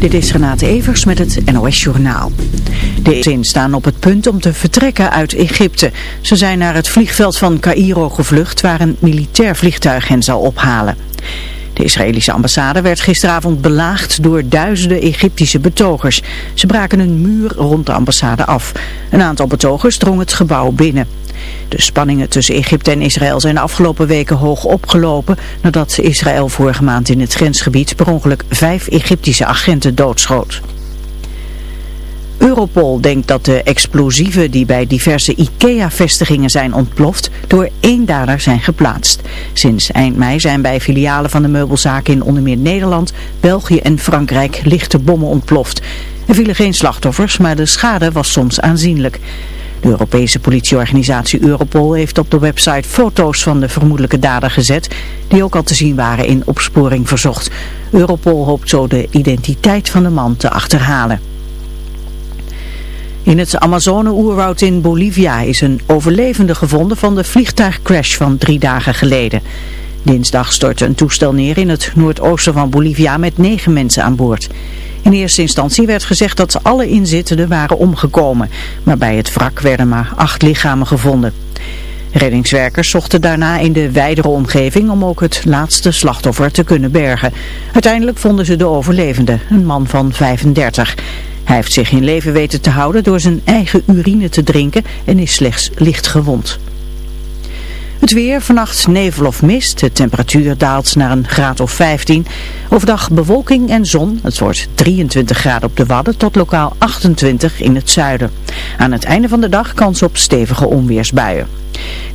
Dit is Renate Evers met het NOS Journaal. De zin staan op het punt om te vertrekken uit Egypte. Ze zijn naar het vliegveld van Cairo gevlucht waar een militair vliegtuig hen zal ophalen. De Israëlische ambassade werd gisteravond belaagd door duizenden Egyptische betogers. Ze braken een muur rond de ambassade af. Een aantal betogers drong het gebouw binnen. De spanningen tussen Egypte en Israël zijn de afgelopen weken hoog opgelopen nadat Israël vorige maand in het grensgebied per ongeluk vijf Egyptische agenten doodschoot. Europol denkt dat de explosieven die bij diverse IKEA-vestigingen zijn ontploft door één dader zijn geplaatst. Sinds eind mei zijn bij filialen van de meubelzaken in onder meer Nederland, België en Frankrijk lichte bommen ontploft. Er vielen geen slachtoffers, maar de schade was soms aanzienlijk. De Europese politieorganisatie Europol heeft op de website foto's van de vermoedelijke dader gezet, die ook al te zien waren in opsporing verzocht. Europol hoopt zo de identiteit van de man te achterhalen. In het Amazone-oerwoud in Bolivia is een overlevende gevonden van de vliegtuigcrash van drie dagen geleden. Dinsdag stortte een toestel neer in het noordoosten van Bolivia met negen mensen aan boord. In eerste instantie werd gezegd dat alle inzittenden waren omgekomen, maar bij het wrak werden maar acht lichamen gevonden. Reddingswerkers zochten daarna in de wijdere omgeving om ook het laatste slachtoffer te kunnen bergen. Uiteindelijk vonden ze de overlevende, een man van 35. Hij heeft zich in leven weten te houden door zijn eigen urine te drinken en is slechts licht gewond. Het weer, vannacht nevel of mist. De temperatuur daalt naar een graad of 15. Overdag bewolking en zon. Het wordt 23 graden op de Wadden tot lokaal 28 in het zuiden. Aan het einde van de dag kans op stevige onweersbuien.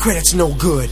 Credit's no good.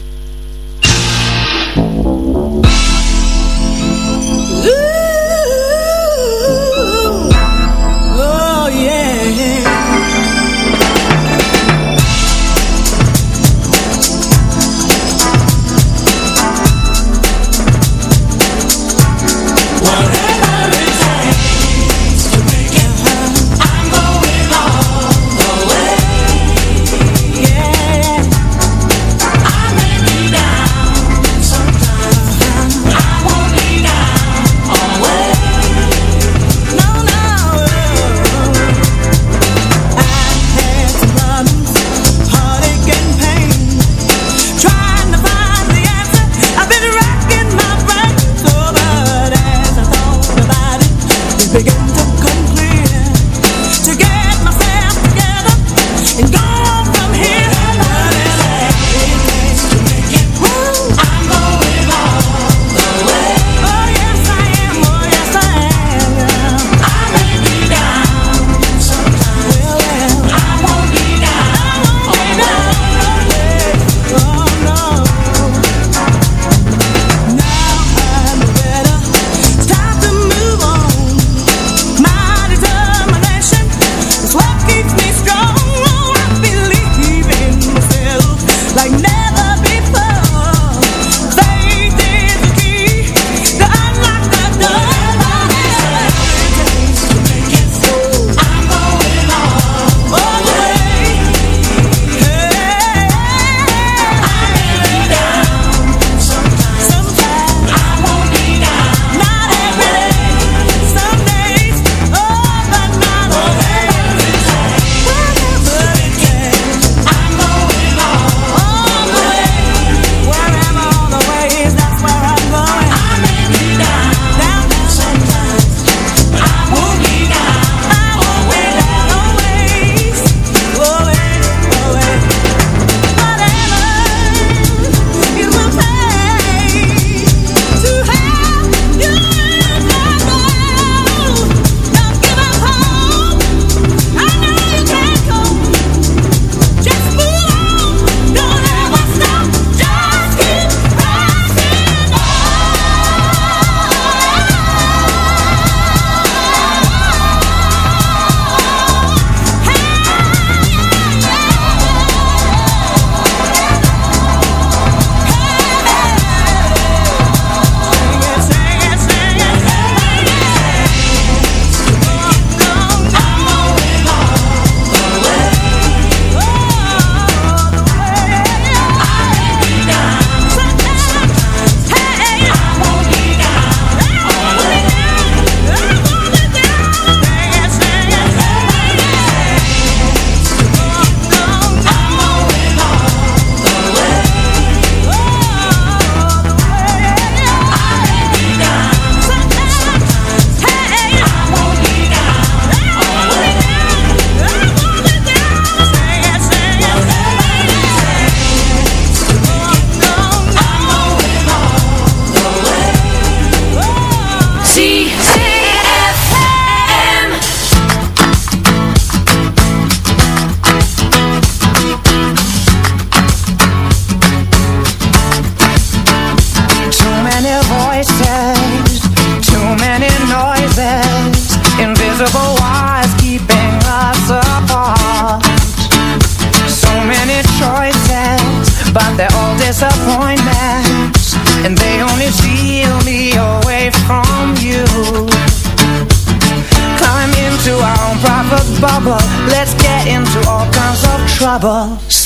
Trouble.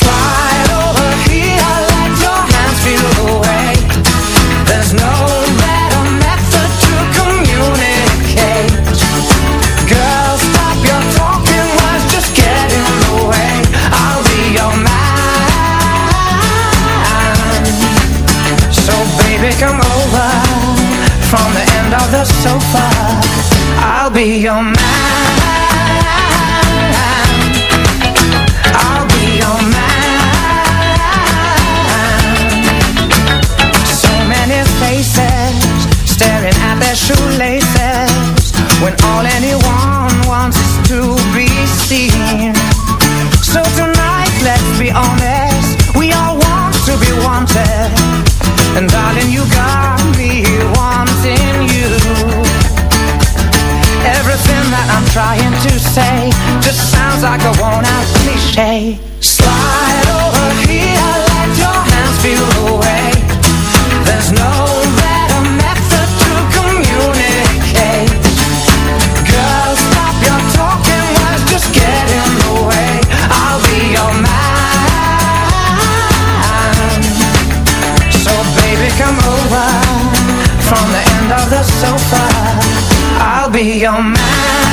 Your man.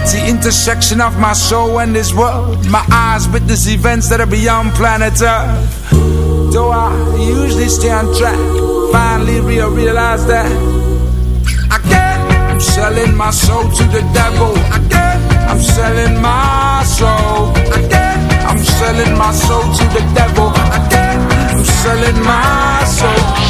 At the intersection of my soul and this world My eyes witness events that are beyond planet Earth. Though I usually stay on track Finally real realize that Again, I'm selling my soul to the devil. Again, I'm selling my soul. Again, I'm selling my soul to the devil. Again, I'm selling my soul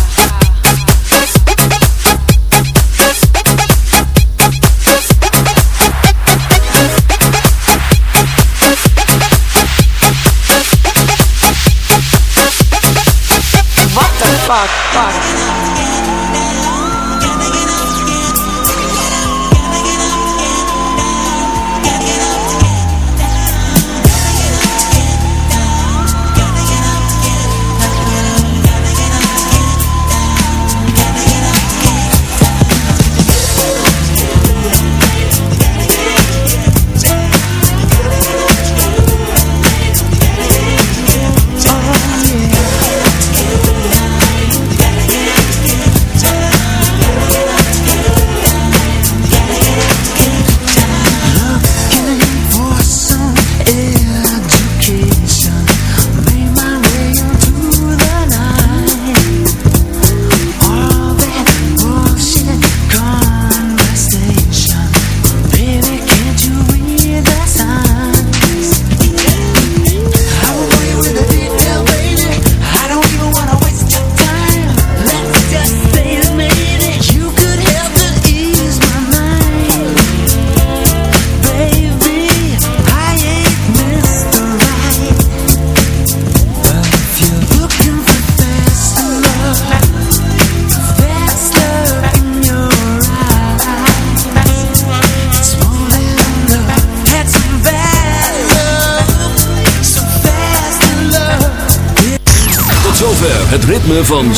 Fuck?